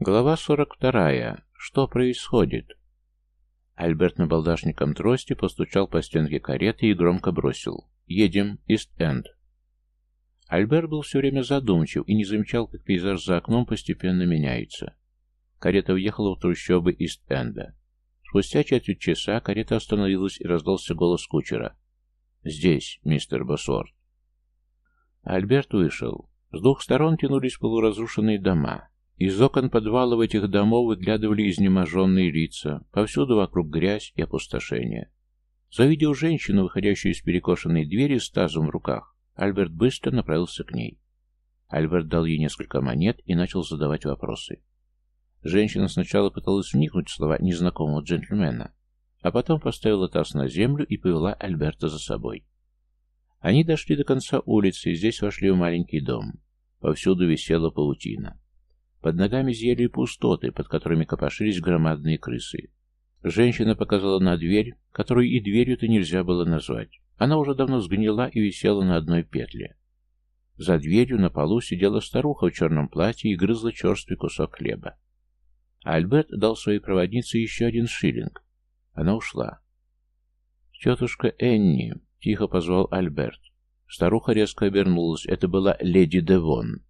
Глава 42. Что происходит? Альберт набалдашником трости постучал по стенке кареты и громко бросил. «Едем, Ист-Энд». Альберт был все время задумчив и не замечал, как пейзаж за окном постепенно меняется. Карета въехала в трущобы Ист-Энда. Спустя четверть часа карета остановилась и раздался голос кучера. «Здесь, мистер Босворд». Альберт вышел. С двух сторон тянулись полуразрушенные дома. Из окон подвалов этих домов выглядывали изнеможенные лица. Повсюду вокруг грязь и опустошение. Завидев женщину, выходящую из перекошенной двери с тазом в руках, Альберт быстро направился к ней. Альберт дал ей несколько монет и начал задавать вопросы. Женщина сначала пыталась вникнуть в слова незнакомого джентльмена, а потом поставила таз на землю и повела Альберта за собой. Они дошли до конца улицы и здесь вошли в маленький дом. Повсюду висела паутина. Под ногами зияли пустоты, под которыми копошились громадные крысы. Женщина показала на дверь, которую и дверью-то нельзя было назвать. Она уже давно сгнила и висела на одной петле. За дверью на полу сидела старуха в черном платье и грызла черствый кусок хлеба. Альберт дал своей проводнице еще один шиллинг. Она ушла. «Тетушка Энни», — тихо позвал Альберт. Старуха резко обернулась. Это была леди Девон.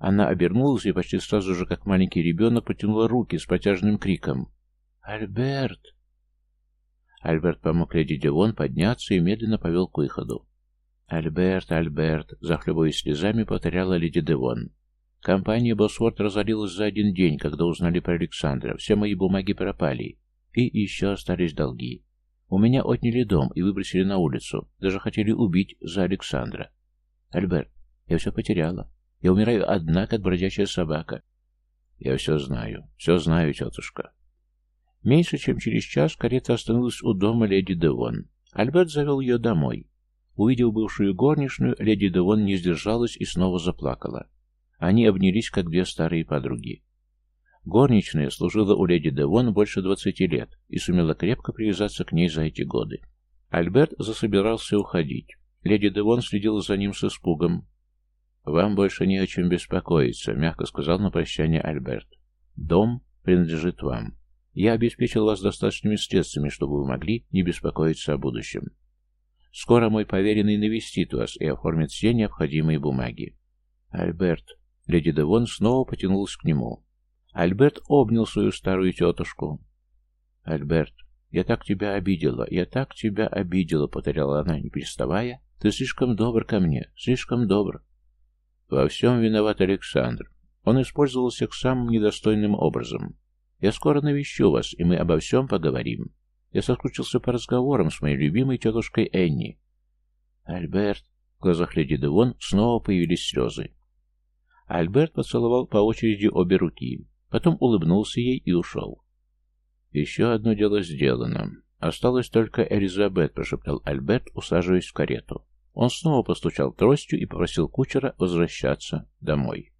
Она обернулась и почти сразу же, как маленький ребенок, потянула руки с протяжным криком. «Альберт!» Альберт помог леди Девон подняться и медленно повел к выходу. «Альберт, Альберт!» — захлебываясь слезами, повторяла леди Девон. «Компания Босворд разорилась за один день, когда узнали про Александра. Все мои бумаги пропали. И еще остались долги. У меня отняли дом и выбросили на улицу. Даже хотели убить за Александра. Альберт, я все потеряла. Я умираю одна, как бродячая собака. Я все знаю, все знаю, тетушка. Меньше чем через час карета остановилась у дома леди Девон. Альберт завел ее домой. Увидев бывшую горничную, леди Девон не сдержалась и снова заплакала. Они обнялись, как две старые подруги. Горничная служила у леди Девон больше двадцати лет и сумела крепко привязаться к ней за эти годы. Альберт засобирался уходить. Леди Девон следила за ним с испугом. «Вам больше не о чем беспокоиться», — мягко сказал на прощание Альберт. «Дом принадлежит вам. Я обеспечил вас достаточными средствами, чтобы вы могли не беспокоиться о будущем. Скоро мой поверенный навестит вас и оформит все необходимые бумаги». «Альберт», — леди Девон снова потянулась к нему. Альберт обнял свою старую тетушку. «Альберт, я так тебя обидела, я так тебя обидела», — повторяла она, не переставая. «Ты слишком добр ко мне, слишком добр. Во всем виноват Александр. Он использовал всех самым недостойным образом. Я скоро навещу вас, и мы обо всем поговорим. Я соскучился по разговорам с моей любимой тетушкой Энни. Альберт, в глазах леди Девон снова появились слезы. Альберт поцеловал по очереди обе руки, потом улыбнулся ей и ушел. «Еще одно дело сделано. Осталось только Элизабет», — прошептал Альберт, усаживаясь в карету. Он снова постучал тростью и попросил кучера возвращаться домой.